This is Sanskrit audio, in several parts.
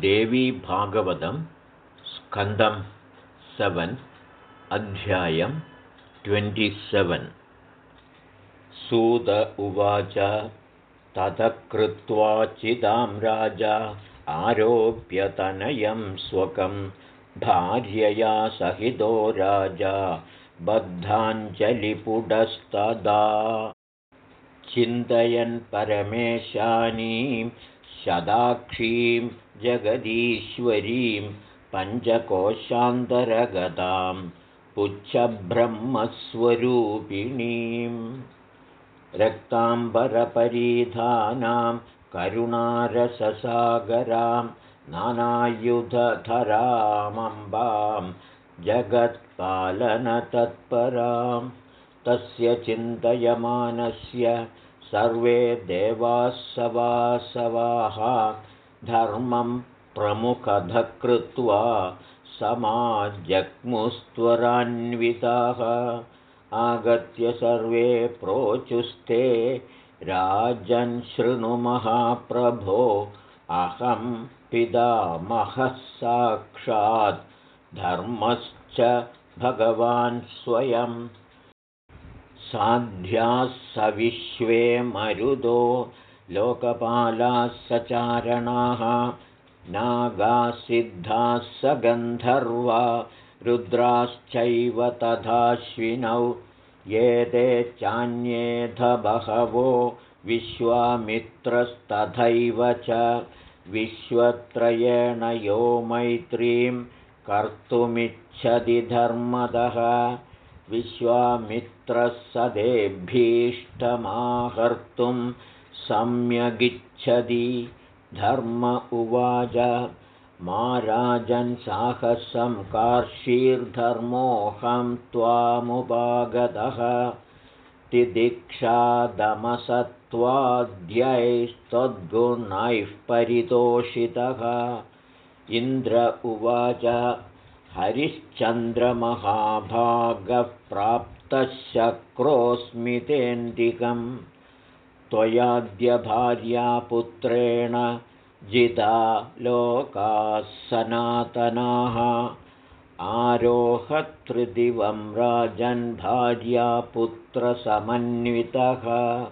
देवीभागवतं स्कन्दं सेवन् अध्यायं ट्वेण्टिसेवन्। सूत उवाच ततः कृत्वा चिदां राजा आरोप्यतनयं स्वकं भार्यया सहितो राजा बद्धाञ्जलिपुडस्तदा। चिन्तयन् परमेशानीं शदाक्षीं जगदीश्वरीं पञ्चकोशान्तरगतां पुच्छब्रह्मस्वरूपिणीं रक्ताम्बरपरीधानां करुणारससागरां नानायुधधरामम्बां जगत्पालनतत्परां तस्य चिन्तयमानस्य सर्वे देवास्सवासवाः धर्मं प्रमुखधकृत्वा समाजग्मुस्त्वरान्विताः आगत्य सर्वे प्रोचुस्ते राजन् शृणुमहाप्रभो अहं पितामहः साक्षात् धर्मश्च भगवान् स्वयं। साध्याः सविश्वे मरुदो लोकपालाः सचारणाः नागासिद्धाः स गन्धर्वा रुद्राश्चैव तथाश्विनौ ये ते चान्येध बहवो विश्वामित्रस्तथैव च विश्वत्रयेण यो मैत्रीं कर्तुमिच्छति धर्मदः विश्वामित्रः सदेभीष्टमाहर्तुं सम्यगिच्छति। धर्म उवाच। मा राजन्साहसं कार्षीर्धर्मोऽहं त्वामुपागतः। तिदिक्षादमसत्त्वाद्यैस्तद्गुणैः परितोषितः। इन्द्र उवाच हरिश्चन्द्रमहाभागः प्राप्तः शक्रोऽस्मितेन्दिकम् त्वयाद्यभार्यापुत्रेण जिता लोकाः सनातनाः आरोहतृदिवं राजन् भार्यापुत्रसमन्वितः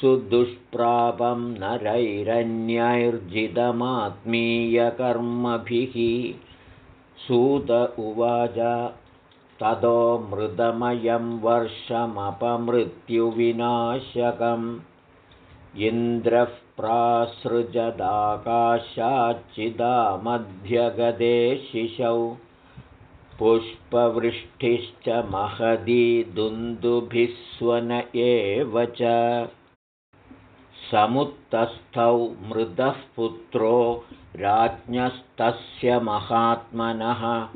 सुदुष्प्रापं नरैरन्यैर्जितमात्मीयकर्मभिः। सूत उवाच ततो मृदमयं वर्षमपमृत्युविनाशकम्। इन्द्रः प्रासृजदाकाशाच्चिदामध्यगदे शिशौ। पुष्पवृष्टिश्च महदी दुन्दुभिस्वन एव च। समुत्तस्थौ मृदः पुत्रो राज्ञस्तस्य महात्मनः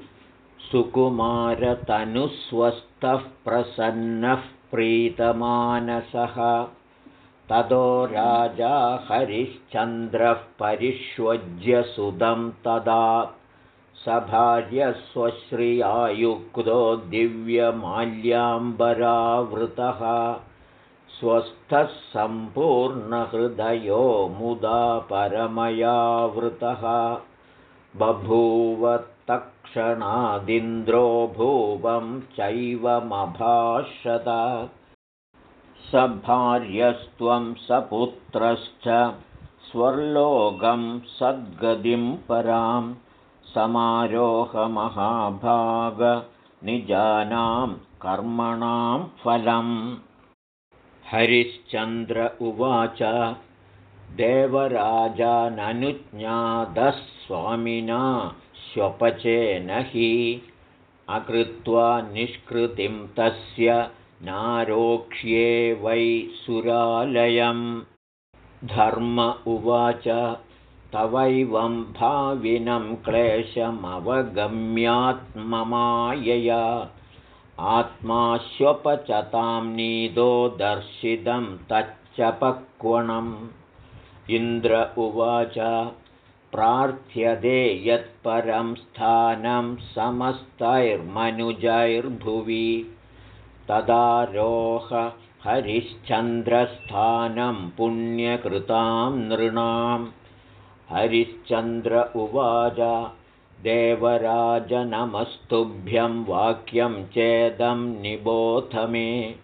सुकुमारतनुस्वस्थः प्रसन्नः प्रीतमानसः। ततो राजा हरिश्चन्द्रः परिष्वज्य सुदं तदा। सभार्यस्वश्रियायुक्तो दिव्यमाल्याम्बरावृतः। स्वस्थः सम्पूर्णहृदयो मुदा परमयावृतः बभूव तत्क्षणादिन्द्रो भुवं चैवमभाषत। स भार्यस्त्वं सपुत्रश्च स्वर्लोकं सद्गतिं परां। समारोहमहाभागनिजानां कर्मणां फलम्। हरिश्चन्द्र उवाच देवराजाननुज्ञातः स्वामिना श्वपचेन हि अकृत्वा निष्कृतिं तस्य नारोक्ष्ये वै सुरालयम्। धर्म उवाच तवैवं भाविनं क्लेशमवगम्यात्ममायया। आत्माश्वपचतां नीदो दर्शितं तच्चपक्वणम् इन्द्र उवाच प्रार्थ्यते यत्परं स्थानं समस्तैर्मनुजैर्भुवि। तदारोह हरिश्चन्द्रस्थानं पुण्यकृतां नृणाम्। हरिश्चन्द्र उवाच देवराजनमस्तुभ्यं वाक्यं चेदं निबोध मे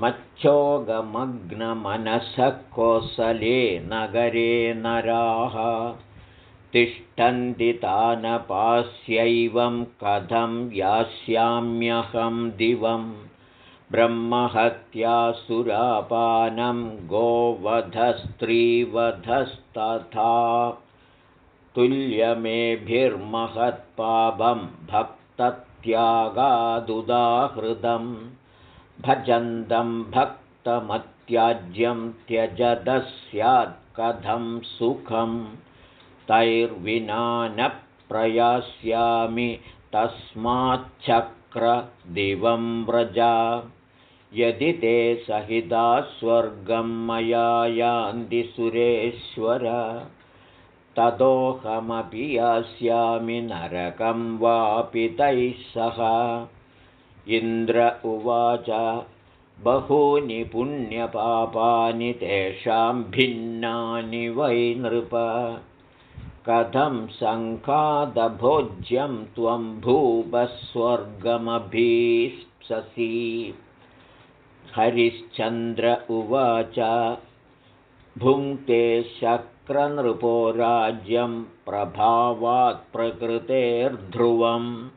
मच्छोगमग्नमनसः कोसले नगरे नराः। तिष्ठन्ति तानपास्यैवं कथं यास्याम्यहं दिवं। ब्रह्महत्यासुरापानं गोवधस्त्रीवधस्तथा। तुल्यमेभिर्महत्पापं भक्तत्यागादुदाहृदं भजन्तं भक्तमत्याज्यं त्यजदः स्यात् कथं सुखं। तैर्विना न प्रयास्यामि तस्माच्चक्रदिवं व्रजा। यदि ते सहिता स्वर्गं मया यान्ति सुरेश्वर ततोऽहमपि यास्यामि नरकं वापि तैः सह इन्द्र उवाच बहूनि पुण्यपापानि तेषां भिन्नानि वै नृप। कथं सङ्खादभोज्यं त्वं भूपस्वर्गमभीप्ससि? हरिश्चन्द्र उवाच भुङ्क्ते शक्रनृपो राज्यं प्रभावात् प्रकृतेर्ध्रुवम्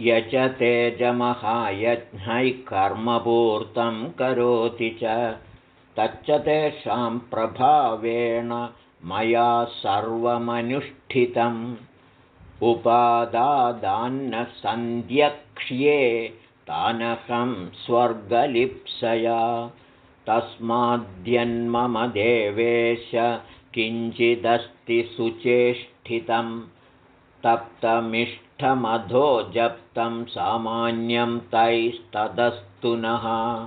यच तेजमहायज्ञैः कर्मपूर्तं करोति च तच्च तेषां प्रभावेण मया सर्वमनुष्ठितम्। उपादादान्नसन्ध्यक्ष्ये तानहं स्वर्गलिप्सया। तस्माद्यन्मम देवेश किञ्चिदस्ति सुचेष्टितं तप्तमिष्ठमधो जप्तं सामान्यं तैस्तदस्तु नः।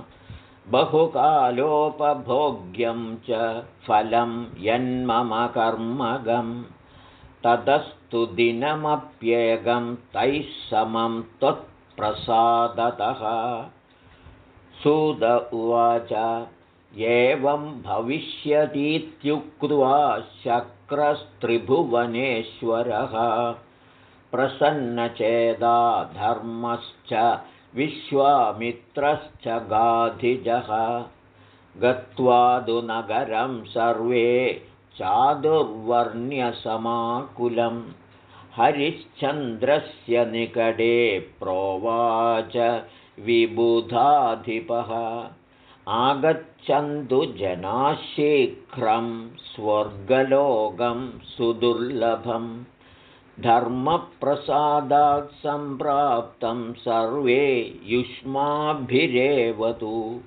बहुकालोपभोग्यं च फलं यन्मम कर्मगं। ततस्तु दिनमप्येगं तैः समं त्वत्प्रसादतः। सुद उवाच एवं भविष्यतीत्युक्त्वा शक्रस्त्रिभुवनेश्वरः प्रसन्नचेदा धर्मश्च विश्वामित्रश्च गाधिजः। गत्वादुनगरं सर्वे चादुर्वर्ण्यसमाकुलं। हरिश्चन्द्रस्य निकटे प्रोवाच विबुधाधिपः। आगच्छन्तु जनाः शीघ्रं स्वर्गलोकं सुदुर्लभं धर्मप्रसादात् सम्प्राप्तं सर्वे युष्माभिरेवतु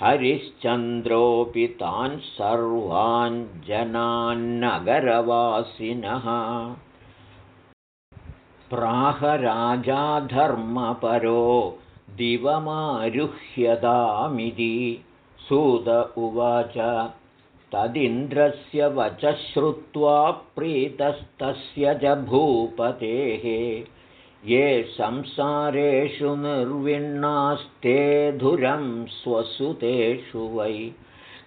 हरिश्चन्द्रोऽपि तान् सर्वान् जनान्नगरवासिनः। प्राहराजाधर्मपरो दिवमारुह्यतामिति। सुत उवाच तदिन्द्रस्य वचः श्रुत्वा प्रीतस्तस्य च भूपतेः। ये संसारेषु निर्विण्णास्ते धुरं स्वसुतेषु वै।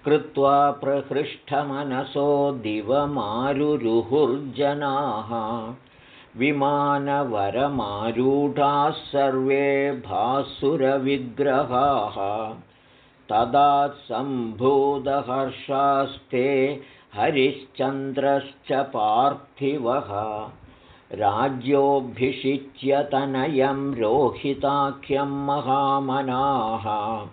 कृत्वा प्रहृष्टमनसो दिवमारुरुहुर्जनाः। विमानवरमारूढाः सर्वे भासुरविग्रहाः तदा सम्भूतहर्षास्ते हरिश्चन्द्रश्च पार्थिवः। राज्योऽभिषिच्यतनयं रोहिताख्यं महामनाः।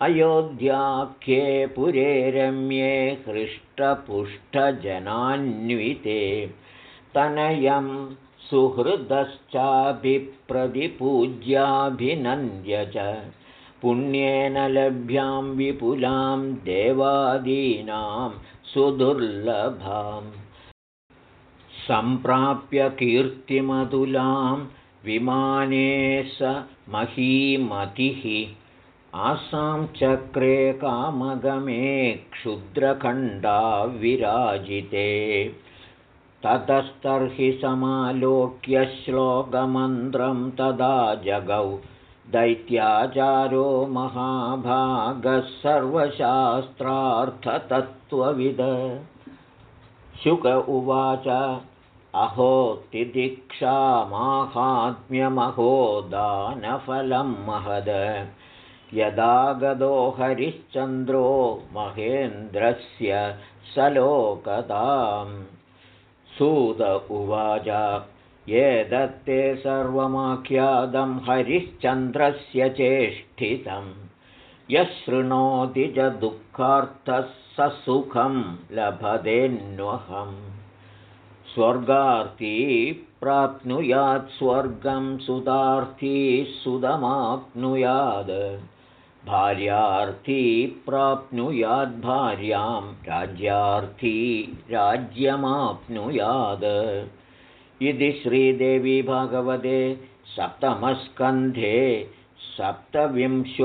अयोध्याख्ये पुरे रम्ये हृष्टपुष्टजनान्विते। तनयं सुहृदश्चाभिप्रतिपूज्याभिनन्द्य च पुण्येन लभ्यां विपुलां देवादीनां सुदुर्लभाम्। सम्प्राप्य कीर्तिमतुलां विमाने स महीमतिः। आसां चक्रे कामगमे क्षुद्रखण्डा विराजिते। ततस्तर्हि समालोक्य श्लोकमन्त्रं तदा जगौ दैत्याचारो महाभागः सर्वशास्त्रार्थतत्त्वविद। शुक उवाच अहो तिदीक्षामाहात्म्यमहो दानफलं महद। यदा गदो हरिश्चन्द्रो महेन्द्रस्य सलोकताम्। सूत उवाच ये दत्ते सर्वमाख्यातं हरिश्चन्द्रस्य चेष्टितं। यः शृणोति च दुःखार्थः स सुखं लभतेऽन्वहम् स्वर्गार्थी प्राप्नुयात् स्वर्गं सुतार्थी सुदमाप्नुयात् भार्यार्थी प्राप्नुयाद्भार्यां राज्यार्थी राज्यमाप्नुयात् इति श्रीदेवी भगवते सप्तमस्कन्धे सप्तविंशोऽध्यायः